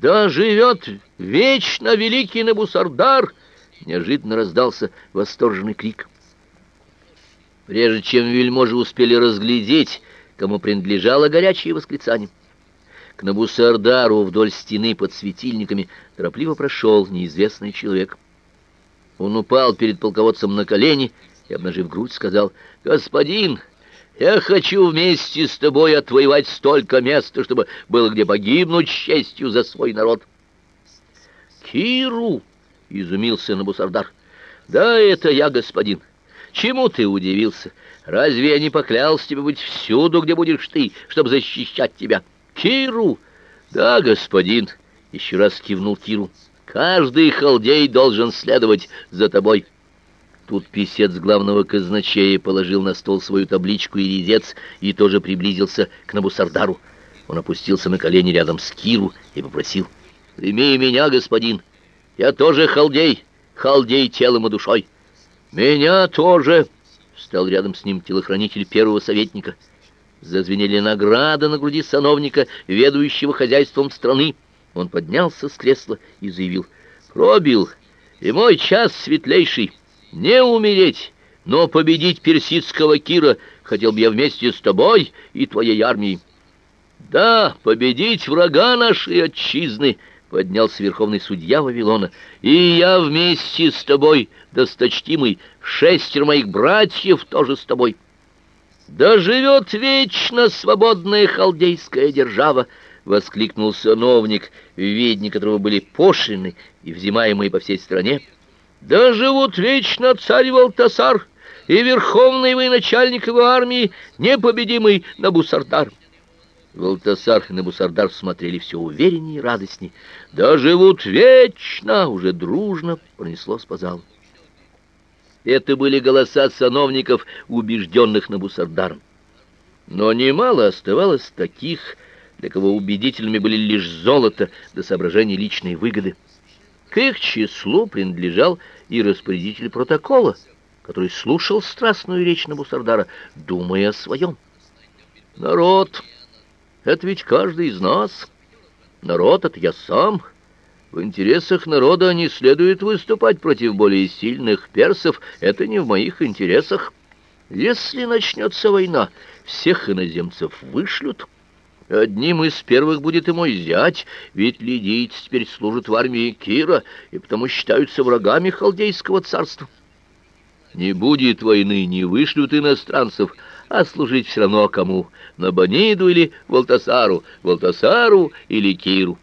Да живет вечно великий Набусардар! Неожиданно раздался восторженный крик. Прежде чем вельможи успели разглядеть, кому принадлежало горячее восклицание, к Набусардару вдоль стены под светильниками торопливо прошел неизвестный человек. Он упал перед полководцем на колени и, обнажив грудь, сказал, «Господин, я хочу вместе с тобой отвоевать столько места, чтобы было где погибнуть честью за свой народ». «Киру!» — изумился Набусардар. «Да, это я, господин. Чему ты удивился? Разве я не поклялся тебе быть всюду, где будешь ты, чтобы защищать тебя?» Киру? Да, господин, еще раз кивнул Киру. Каждый халдей должен следовать за тобой. Тут писец главного казначея положил на стол свою табличку и резец и тоже приблизился к Набусардару. Он опустился на колени рядом с Киру и попросил: "Прими меня, господин. Я тоже халдей, халдей телом и душой. Меня тоже", встал рядом с ним телохранитель первого советника. Зазвенели награды на груди сановника, ведущего хозяйством страны. Он поднялся с кресла и заявил, «Пробил, и мой час светлейший, не умереть, но победить персидского Кира хотел бы я вместе с тобой и твоей армией». «Да, победить врага нашей отчизны», — поднялся верховный судья Вавилона, «и я вместе с тобой, досточтимый, шестеро моих братьев тоже с тобой». «Да живет вечно свободная халдейская держава!» — воскликнул сановник, в ведении которого были пошлины и взимаемые по всей стране. «Да живут вечно царь Валтасар и верховный военачальник его армии, непобедимый Набусардар!» Валтасар и Набусардар смотрели все увереннее и радостнее. «Да живут вечно!» — уже дружно пронеслось по залу. Это были голоса сановников, убежденных Набусардаром. Но немало оставалось таких, для кого убедительными были лишь золото до соображений личной выгоды. К их числу принадлежал и распорядитель протокола, который слушал страстную речь Набусардара, думая о своем. «Народ, это ведь каждый из нас. Народ — это я сам». В интересах народа не следует выступать против более сильных персов, это не в моих интересах. Если начнется война, всех иноземцев вышлют. Одним из первых будет и мой зять, ведь лидийцы теперь служат в армии Кира и потому считаются врагами халдейского царства. Не будет войны, не вышлют иностранцев, а служить все равно кому, на Баниду или Валтасару, Валтасару или Киру.